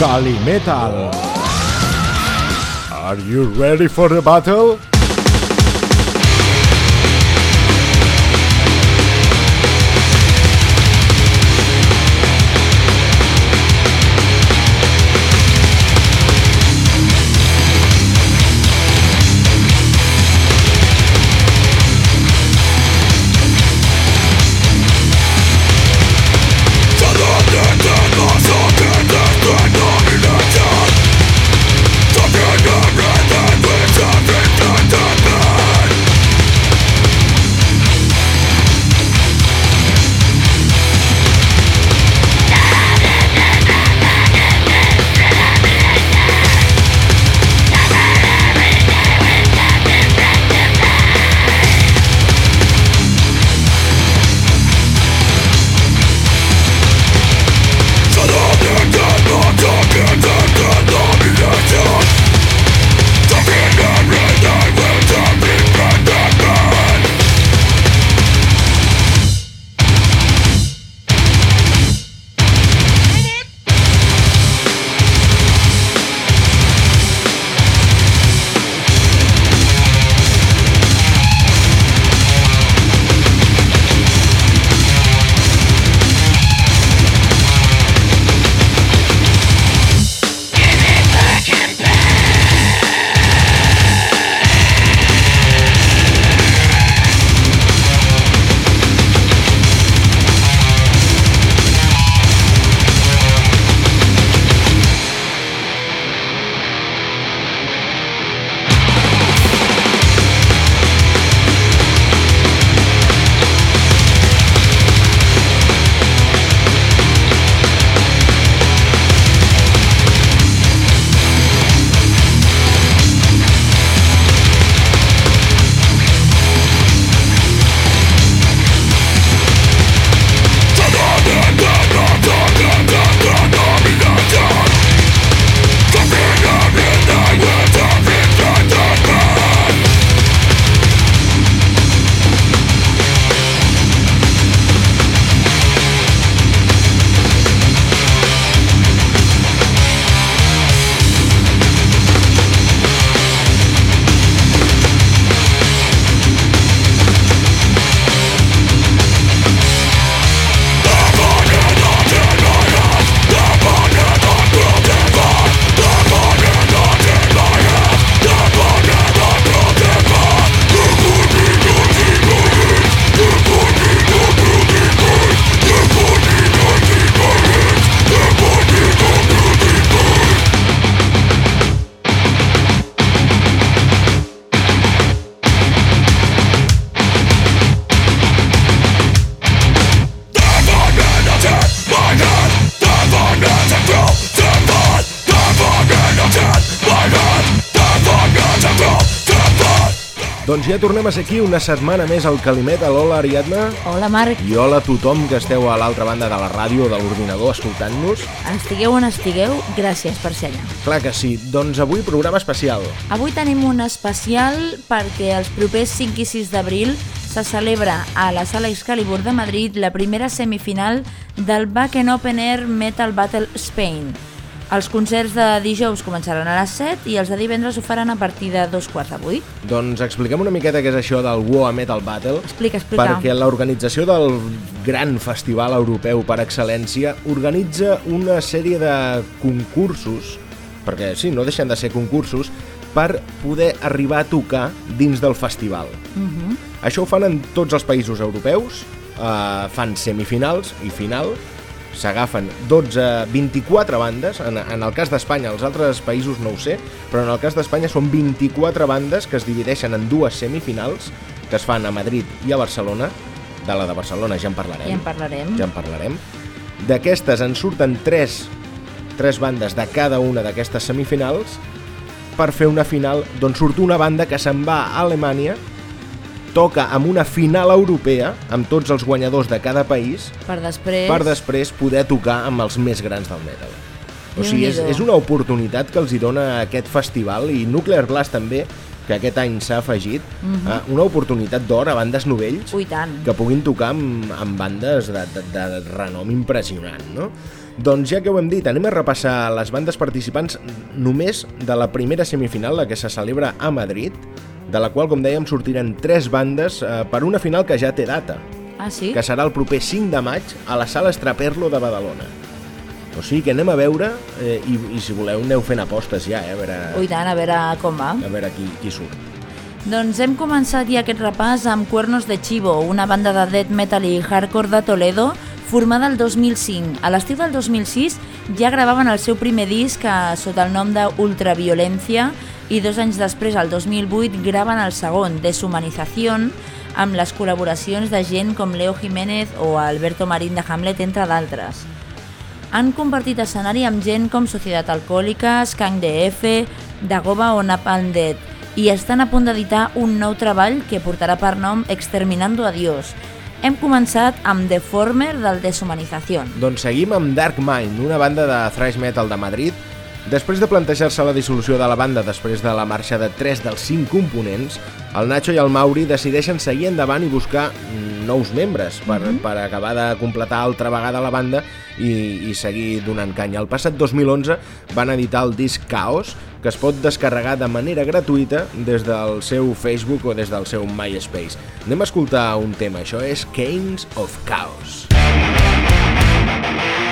Kali Metal. Are you ready for the battle? Tornem a ser aquí una setmana més al Calimetal. Hola, Ariadna. Hola, Marc. I hola a tothom que esteu a l'altra banda de la ràdio o de l'ordinador escoltant-nos. Estigueu on estigueu, gràcies per ser allà. Clar que sí. Doncs avui programa especial. Avui tenim un especial perquè els propers 5 i 6 d'abril se celebra a la Sala Excalibur de Madrid la primera semifinal del Back and Open Air Metal Battle Spain. Els concerts de dijous començaran a les 7 i els de divendres ho faran a partir de dos quarts de 8. Doncs expliquem una miqueta què és això del WoA Metal Battle. Explica, explica. Perquè l'organització del gran festival europeu per excel·lència organitza una sèrie de concursos, perquè sí, no deixen de ser concursos, per poder arribar a tocar dins del festival. Uh -huh. Això ho fan en tots els països europeus, eh, fan semifinals i final, s'agafen 12, 24 bandes, en, en el cas d'Espanya, els altres països no ho sé, però en el cas d'Espanya són 24 bandes que es divideixen en dues semifinals, que es fan a Madrid i a Barcelona, de la de Barcelona ja en parlarem. Ja en parlarem. Ja en parlarem. D'aquestes en surten 3, 3 bandes de cada una d'aquestes semifinals per fer una final d'on surt una banda que se'n va a Alemanya toca amb una final europea amb tots els guanyadors de cada país Per després... per després poder tocar amb els més grans del metal. O sigui, és, és una oportunitat que els hi dona aquest festival i Nuclear Blast també, que aquest any s'ha afegit, eh, una oportunitat d'or a bandes novells Ui, tant. que puguin tocar amb, amb bandes de, de, de renom impressionant, no? Doncs ja que ho hem dit, anem a repassar les bandes participants només de la primera semifinal, la que se celebra a Madrid, de la qual, com dèiem, sortiran tres bandes eh, per una final que ja té data, Ah, sí? que serà el proper 5 de maig a la sala Estraperlo de Badalona. O sigui que anem a veure, eh, i, i si voleu aneu fent apostes ja, eh, a veure, Ui, tant, a veure com va. a veure qui, qui surt. Doncs hem començat ja aquest repàs amb Cuernos de Chivo, una banda de death metal i hardcore de Toledo formada el 2005. A l'estiu del 2006 ja gravaven el seu primer disc eh, sota el nom de Ultraviolència i dos anys després, el 2008, graven el segon, Deshumanización, amb les col·laboracions de gent com Leo Jiménez o Alberto Marín de Hamlet, entre d'altres. Han compartit escenari amb gent com Societat Alcohòlica, Skank DF, Dagoba o Napalm Dead i estan a punt d'editar un nou treball que portarà per nom Exterminando a Dios. Hem començat amb Deformer del Deshumanización. Doncs seguim amb Dark Mind, una banda de thrash metal de Madrid. Després de plantejar-se la dissolució de la banda després de la marxa de 3 dels 5 components, el Nacho i el Mauri decideixen seguir endavant i buscar mm, nous membres per, mm -hmm. per acabar de completar altra vegada la banda i, i seguir donant canya. El passat 2011 van editar el disc Chaos, que es pot descarregar de manera gratuïta des del seu Facebook o des del seu MySpace. Anem a escoltar un tema, això és Canes of Chaos. Will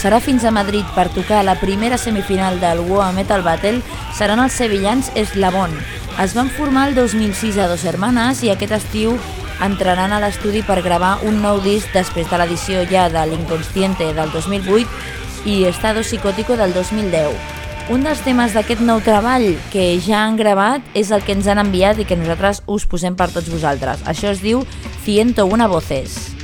desplaçarà fins a Madrid per tocar la primera semifinal del Woa Metal Battle seran els sevillans Eslabón. Es van formar el 2006 a Dos Hermanes i aquest estiu entraran a l'estudi per gravar un nou disc després de l'edició ja de l'Inconsciente del 2008 i Estado Psicótico del 2010. Un dels temes d'aquest nou treball que ja han gravat és el que ens han enviat i que nosaltres us posem per tots vosaltres. Això es diu Ciento una voces.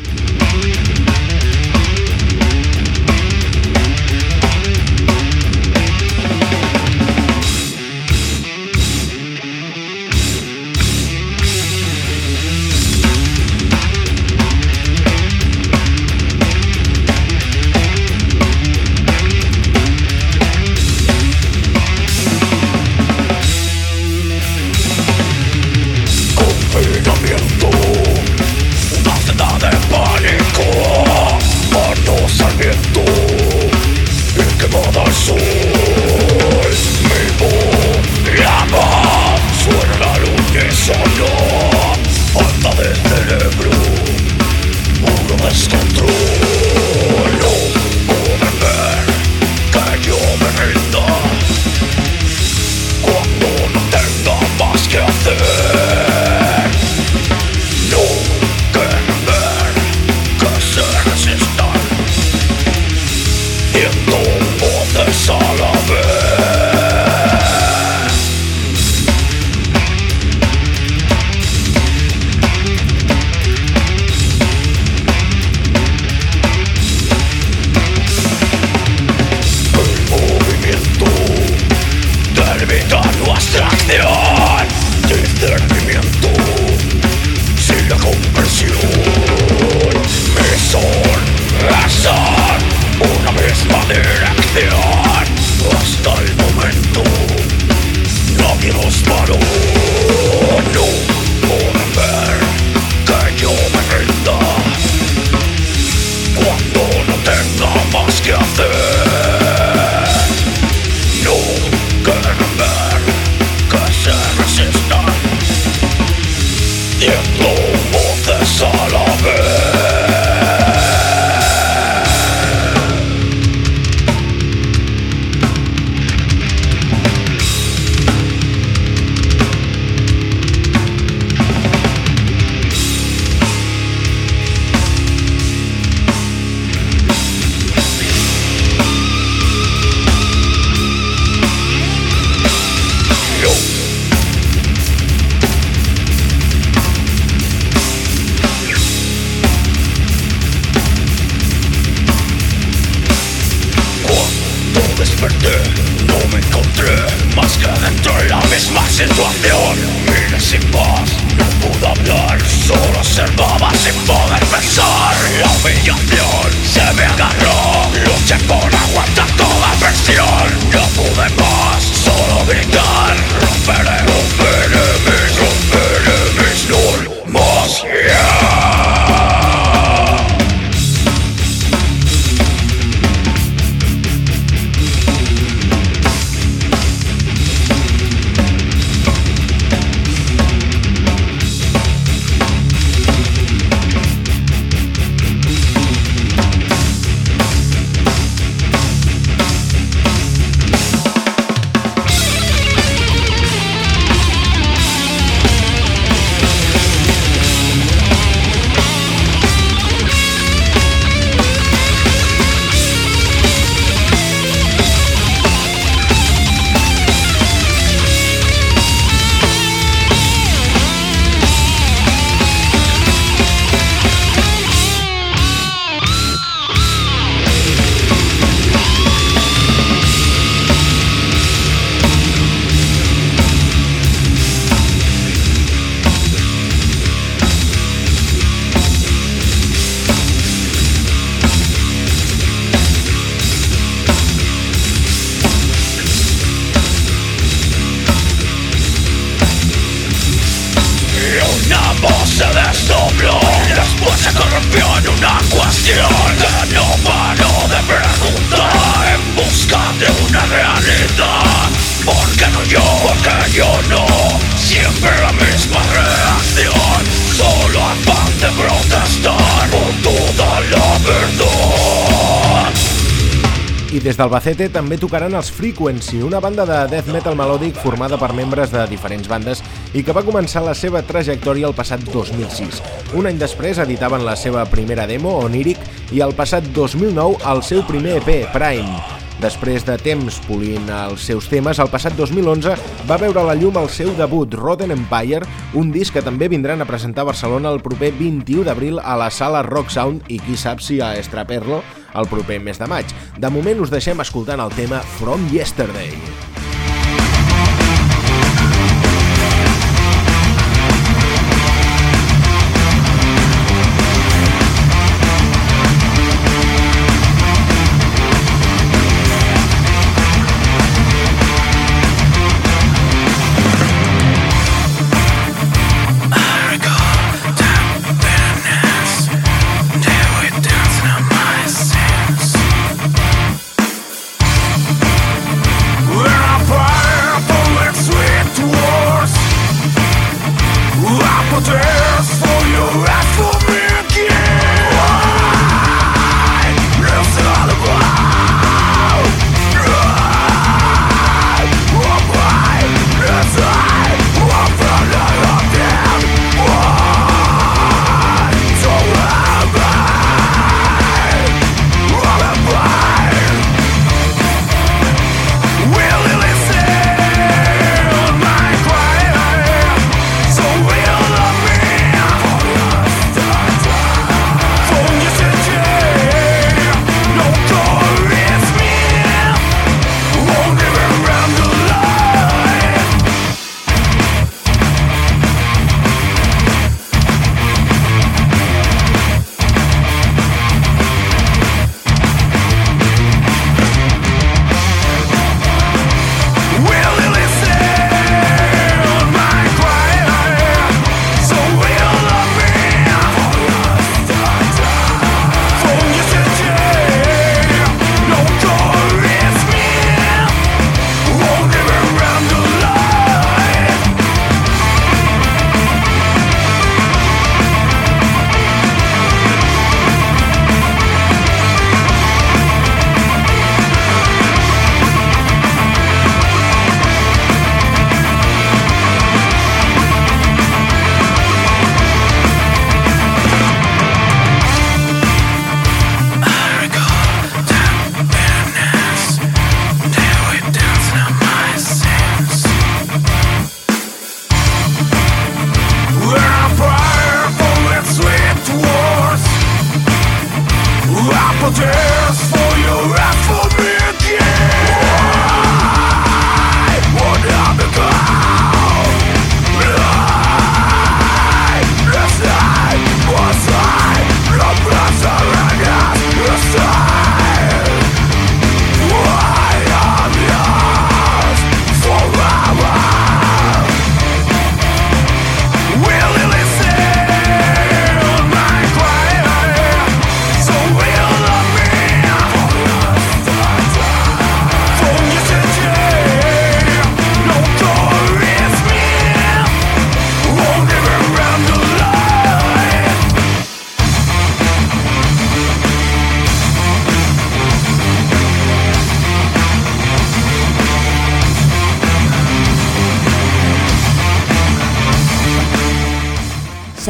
Des d'Albacete també tocaran els Frequency, una banda de death metal melòdic formada per membres de diferents bandes i que va començar la seva trajectòria el passat 2006. Un any després editaven la seva primera demo, Oniric, i el passat 2009 el seu primer EP, Prime. Després de temps polint els seus temes, el passat 2011 va veure la llum el seu debut, Rotten Empire, un disc que també vindran a presentar a Barcelona el proper 21 d'abril a la sala Rock Sound i qui sap si a Estraperlo el proper mes de maig. De moment us deixem escoltant el tema From Yesterday.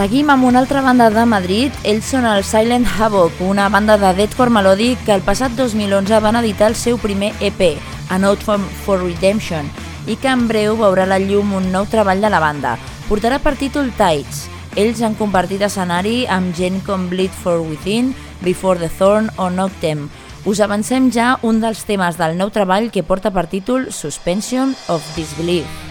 Seguim amb una altra banda de Madrid, ells són el Silent Havoc, una banda de deathcore melòdic que el passat 2011 van editar el seu primer EP, A Note for, for Redemption, i que en breu veurà la llum un nou treball de la banda. Portarà per títol Tides. Ells han compartit escenari amb gent com Bleed for Within, Before the Thorn o Noctem. Us avancem ja un dels temes del nou treball que porta per títol Suspension of Disbelief.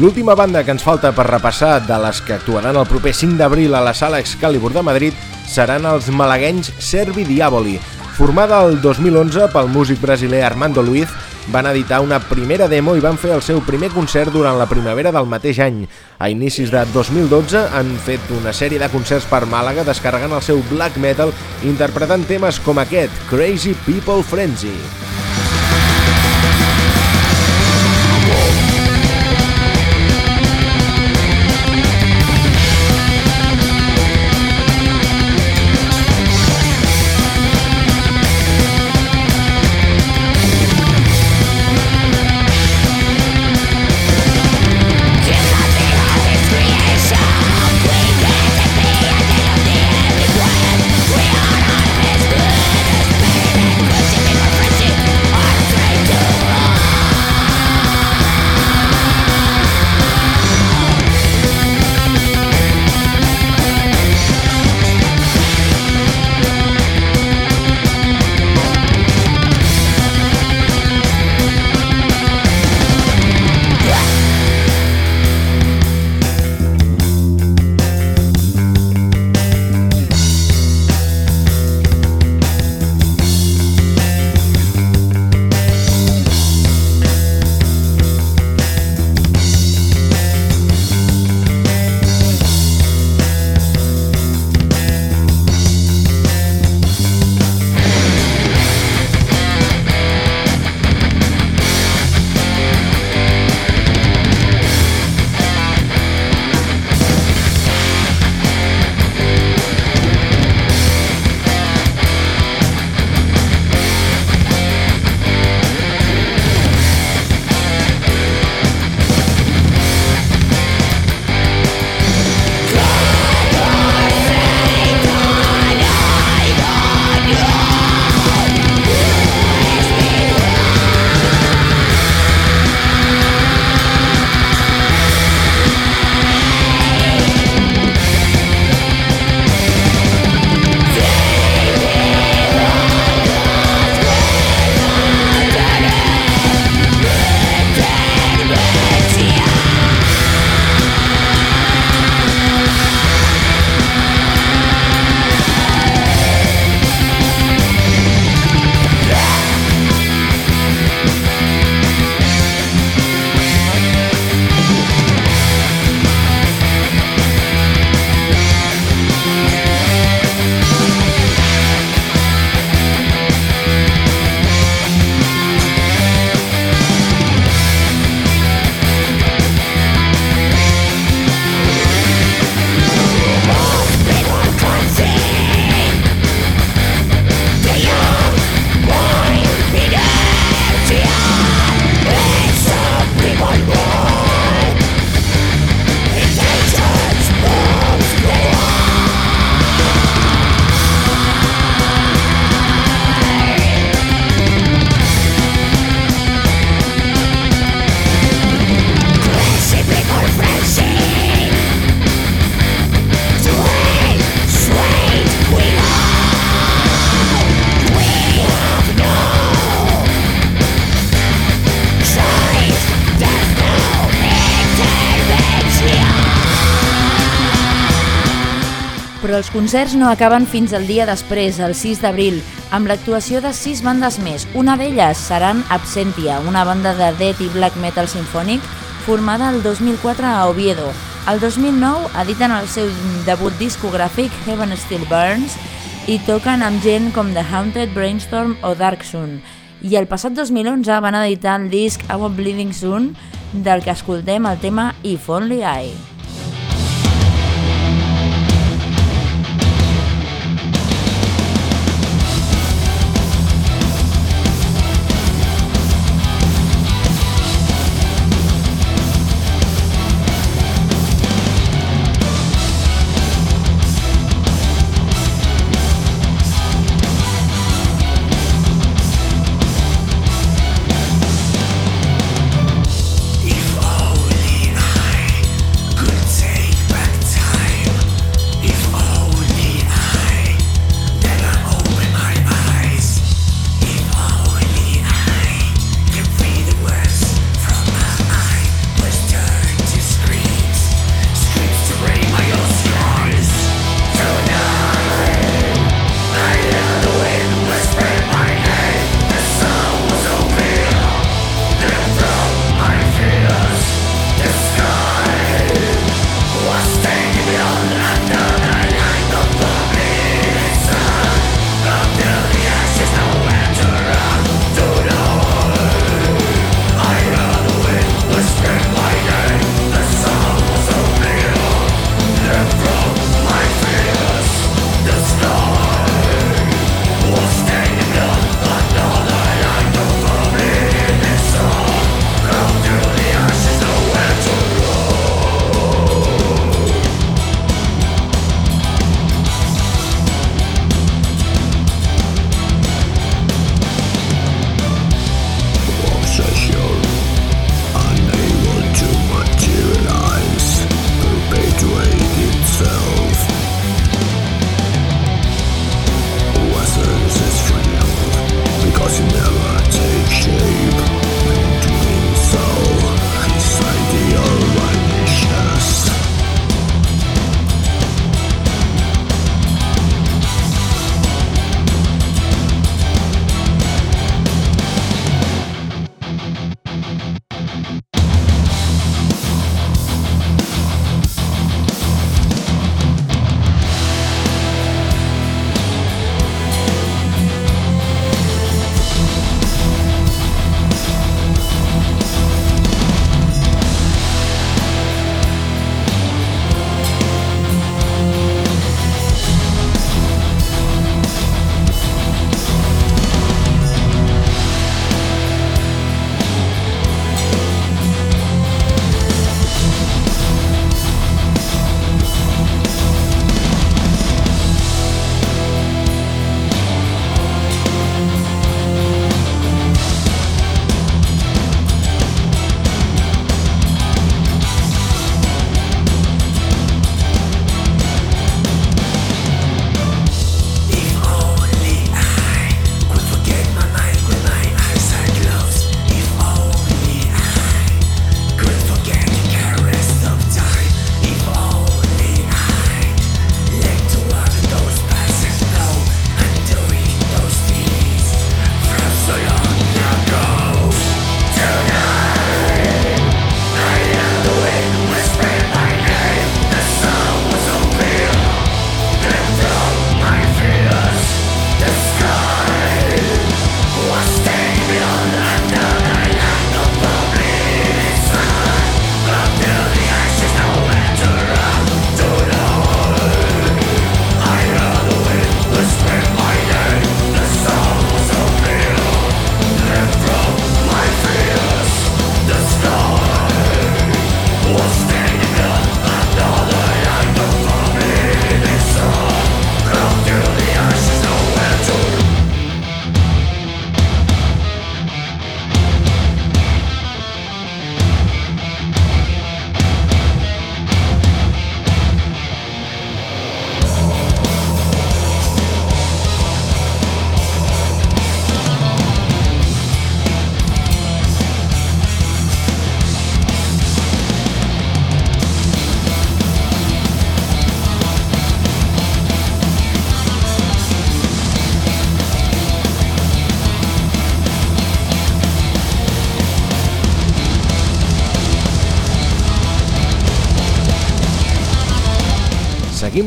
L'última banda que ens falta per repassar de les que actuaran el proper 5 d'abril a la Sala Excalibur de Madrid seran els malaguenys Servi Diaboli. Formada el 2011 pel músic brasiler Armando Luiz, van editar una primera demo i van fer el seu primer concert durant la primavera del mateix any. A inicis de 2012 han fet una sèrie de concerts per Màlaga descarregant el seu black metal interpretant temes com aquest, Crazy People Frenzy. Concerts no acaben fins al dia després, el 6 d'abril, amb l'actuació de sis bandes més. Una d'elles seran Absentia, una banda de death i black metal sinfònic formada el 2004 a Oviedo. El 2009 editen el seu debut discogràfic Heaven Still Burns i toquen amb gent com The Haunted, Brainstorm o Dark Sun. I el passat 2011 van editar el disc Our Bleeding Soon, del que escoltem el tema. If only I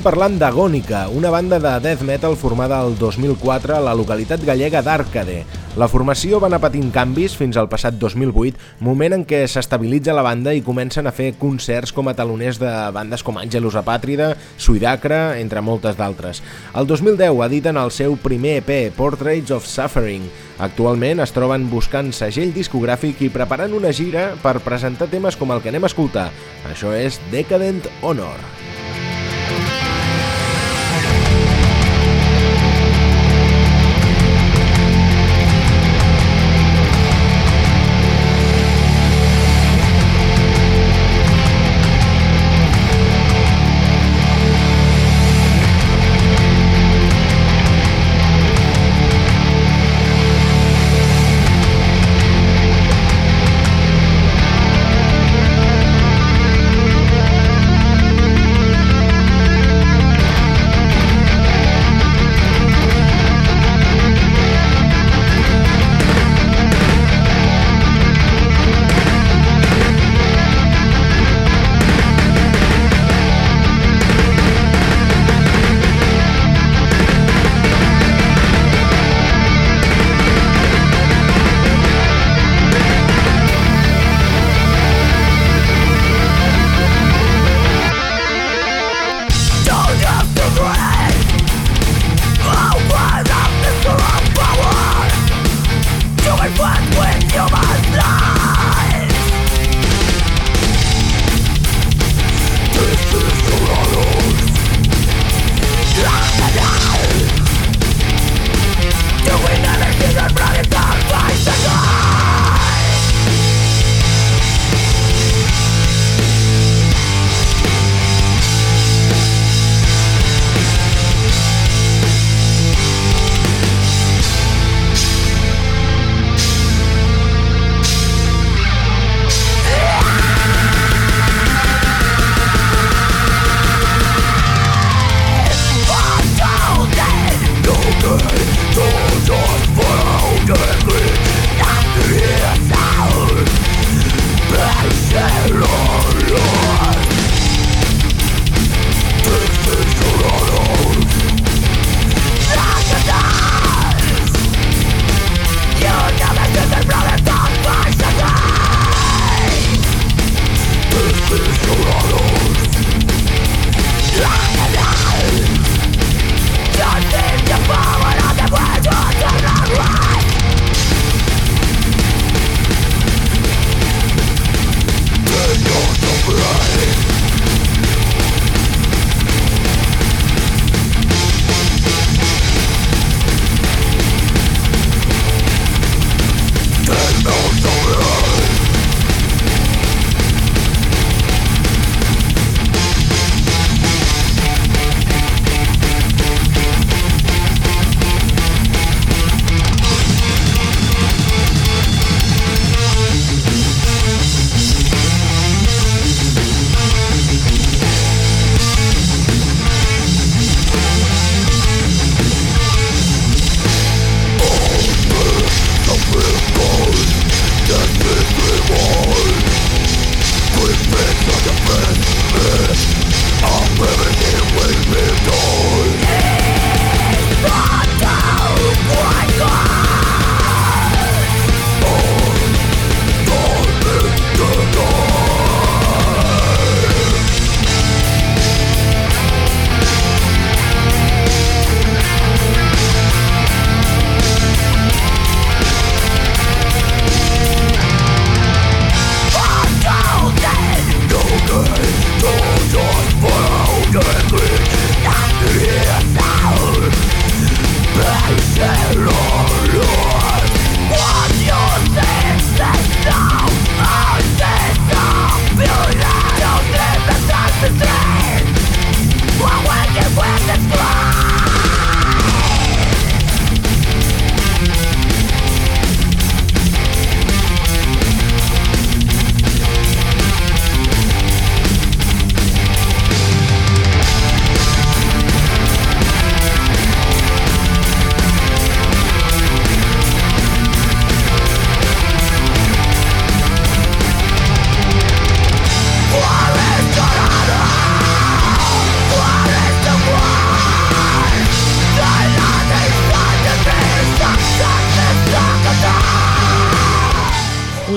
parlant d'Agònica, una banda de death metal formada el 2004 a la localitat gallega d'Àrcade. La formació va anar patint canvis fins al passat 2008, moment en què s'estabilitza la banda i comencen a fer concerts com a taloners de bandes com Angelus Apàtrida, Suidacra, entre moltes d'altres. El 2010 editen el seu primer EP, Portraits of Suffering. Actualment es troben buscant segell discogràfic i preparant una gira per presentar temes com el que anem a escoltar. Això és Decadent Honor.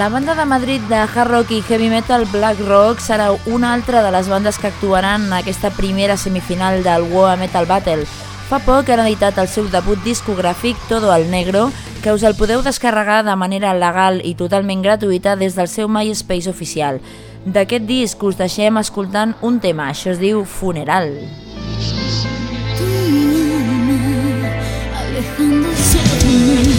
La banda de Madrid de hard rock i heavy metal Black Rock serà una altra de les bandes que actuaran en aquesta primera semifinal del World Metal Battle. Fa poc han editat el seu debut discogràfic Todo al Negro, que us el podeu descarregar de manera legal i totalment gratuïta des del seu MySpace oficial. D'aquest disc us deixem escoltant un tema, això es diu Funeral. Alejándose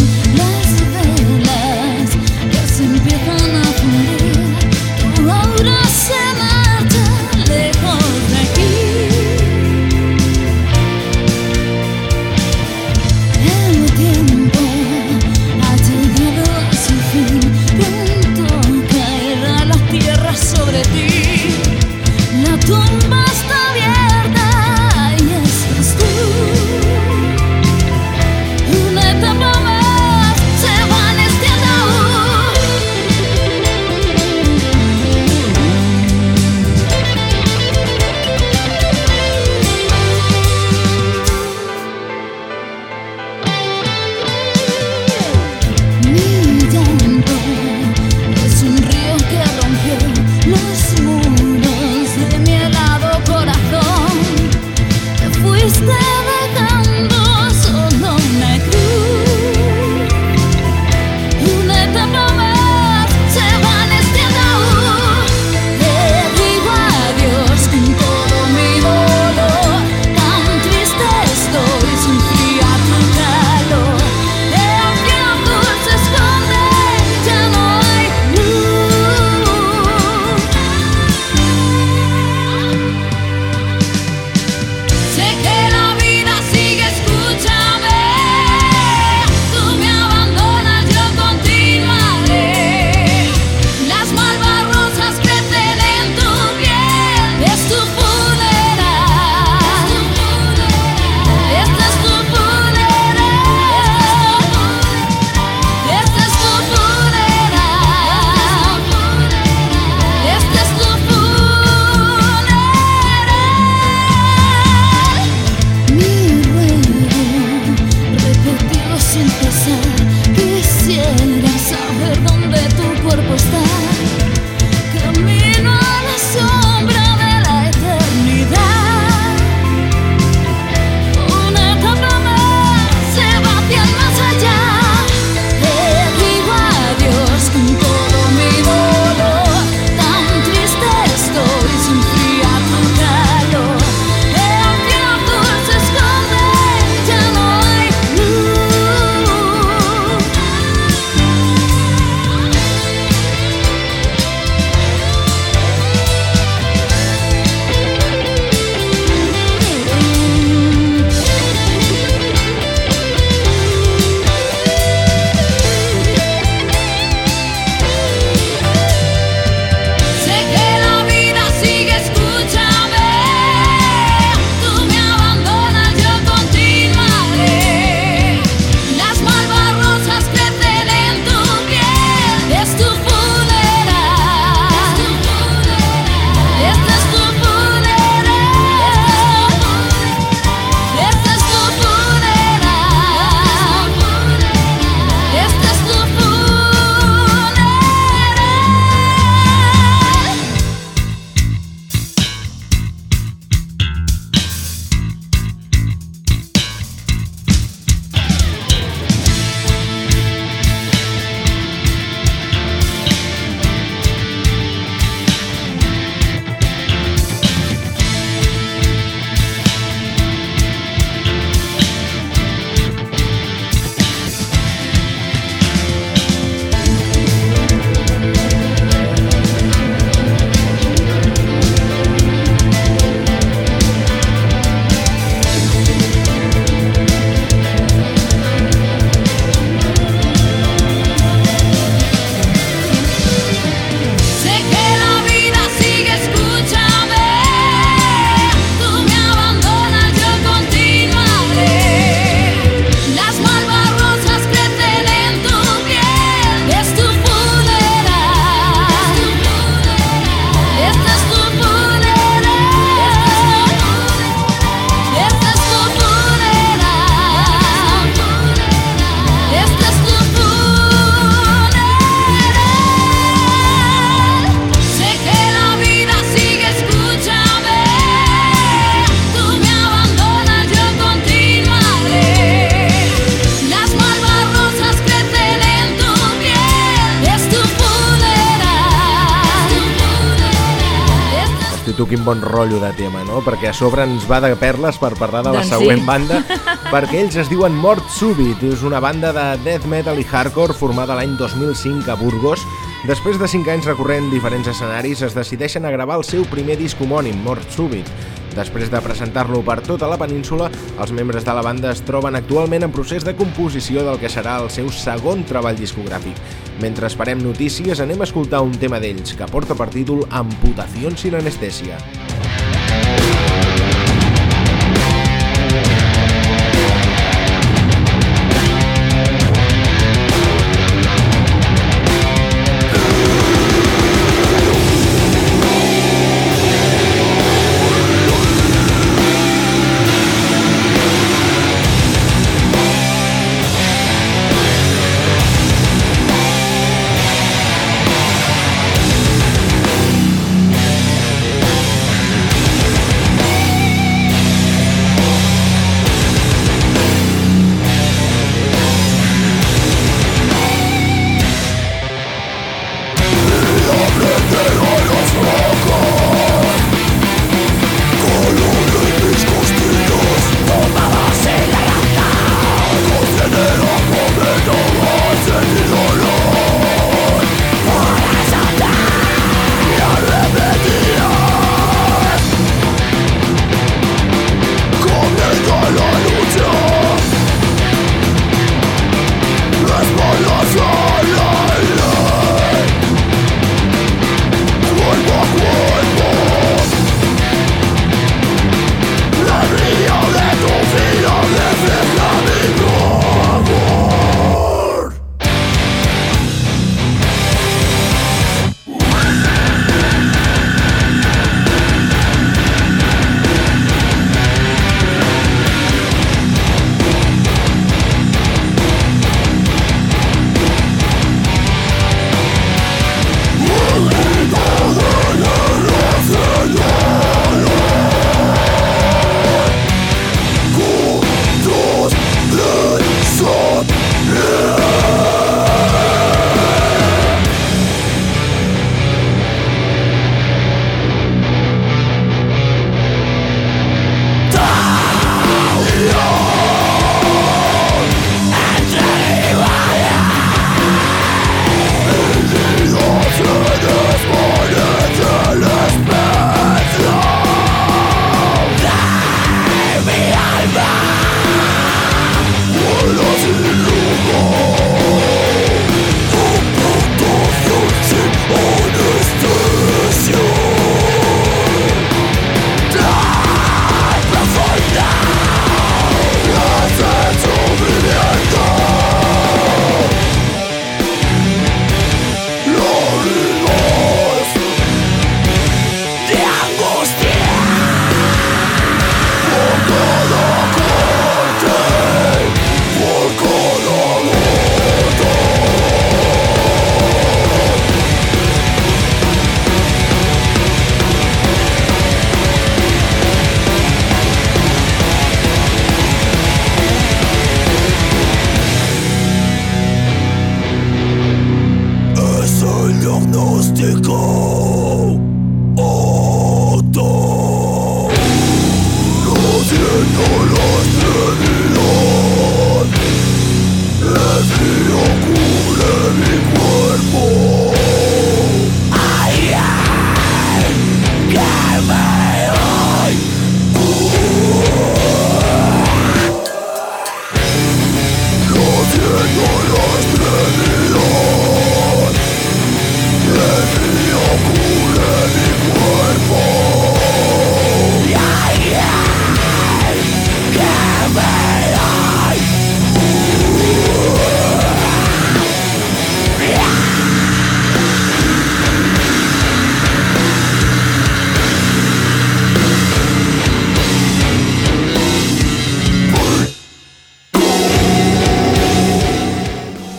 bon rotllo de tema, no? Perquè a sobre ens va de perles per parlar de la Doncs següent sí. banda, perquè ells es diuen Mort Súbit, és una banda de death metal i hardcore formada l'any 2005 a Burgos. Després de 5 anys recorrent diferents escenaris, es decideixen a gravar el seu primer disc homònim, Mort Súbit. Després de presentar-lo per tota la península, els membres de la banda es troben actualment en procés de composició del que serà el seu segon treball discogràfic. Mentre esperem notícies, anem a escoltar un tema d'ells que porta per títol Amputació sin anestèsia.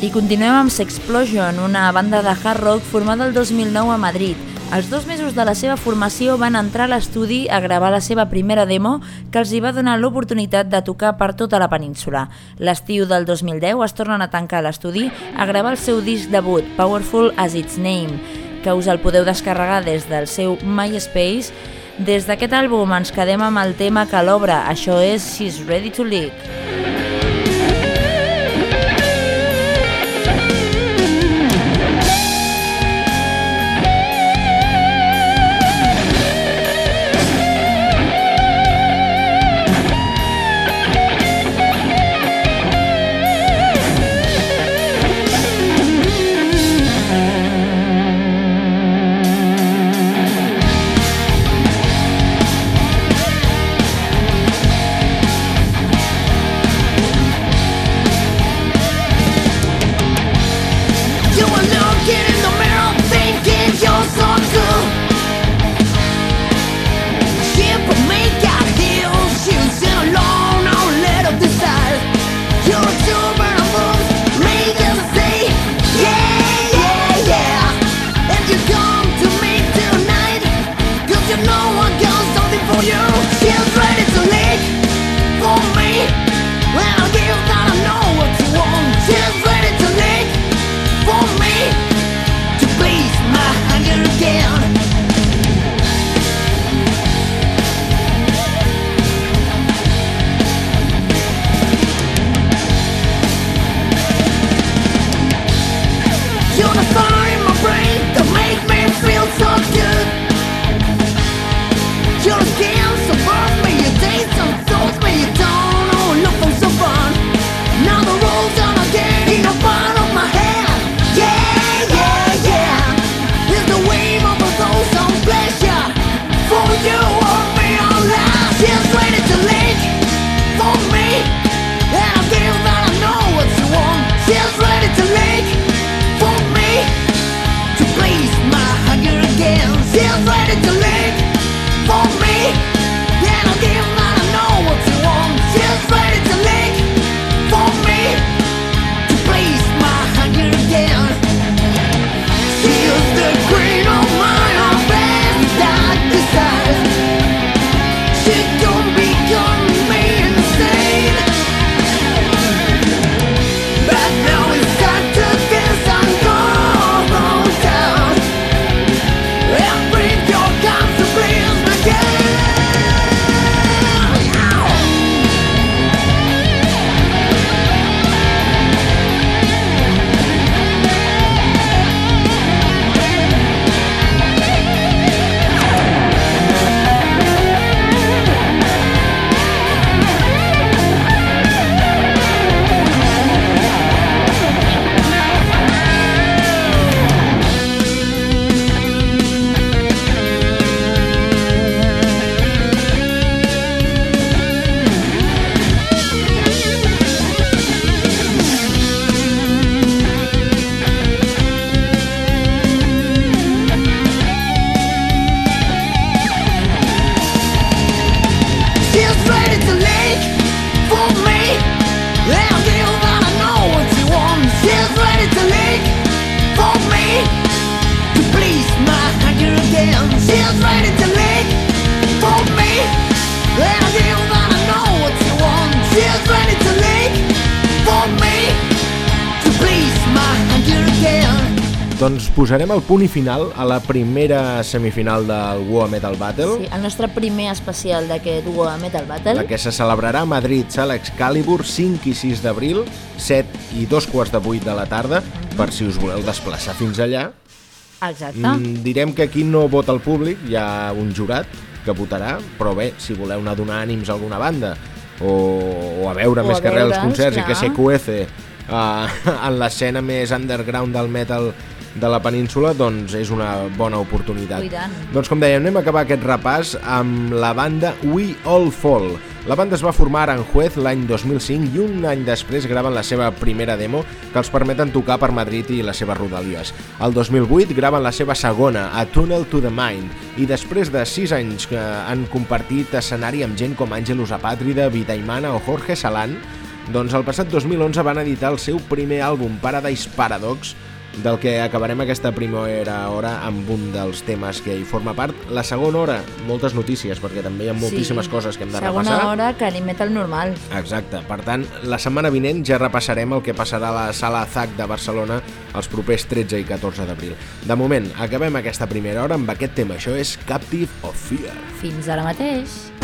I continuem amb Sexplosion, una banda de hard rock formada el 2009 a Madrid. Als dos mesos de la seva formació van entrar a l'estudi a gravar la seva primera demo que els hi va donar l'oportunitat de tocar per tota la península. L'estiu del 2010 es tornen a tancar l'estudi a gravar el seu disc debut, Powerful as Its Name, que us el podeu descarregar des del seu MySpace. Des d'aquest àlbum ens quedem amb el tema que l'obre, això és She's Ready to Leak. Posarem el punt i final a la primera semifinal del WoA Metal Battle. Sí, el nostre primer especial d'aquest WoA Metal Battle. La que se celebrarà a Madrid, Sala Excalibur, 5 i 6 d'abril, 7 i 2 quarts de 8 de la tarda, uh -huh. per si us voleu desplaçar fins allà. Exacte. Mm, direm que aquí no vota el públic, hi ha un jurat que votarà, però bé, si voleu anar a donar ànims a alguna banda o, o a veure o més a que res els concerts clar. i que se cuece uh, en l'escena més underground del metal de la península, doncs és una bona oportunitat. Doncs com dèiem, anem a acabar aquest repàs amb la banda We All Fall. La banda es va formar a Aranjuez l'any 2005 i un any després graven la seva primera demo que els permeten tocar per Madrid i les seves rodalies. El 2008 graven la seva segona, A Tunnel to the Mind, i després de 6 anys que han compartit escenari amb gent com Àngelus Apàtrida, Vitaimana o Jorge Salán, doncs el passat 2011 van editar el seu primer àlbum, Paradise Paradox, del que acabarem aquesta primera hora amb un dels temes que hi forma part. La segona hora, moltes notícies, perquè també hi ha moltíssimes Sí. coses que hem de Segona repassar. hora que ni metal normal. Exacte. Per tant, la setmana vinent ja repassarem el que passarà a la sala ZAC de Barcelona els propers 13 i 14 d'abril. De moment, acabem aquesta primera hora amb aquest tema. Això és Captive of Fear. Fins ara mateix.